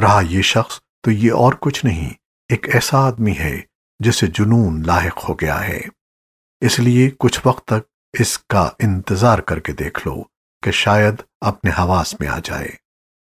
رہا یہ شخص تو یہ اور کچھ نہیں، ایک ایسا آدمی ہے جسے جنون لاحق ہو گیا ہے۔ اس لیے کچھ وقت تک اس کا انتظار کر کے دیکھ لو کہ شاید اپنے حواس میں آ جائے۔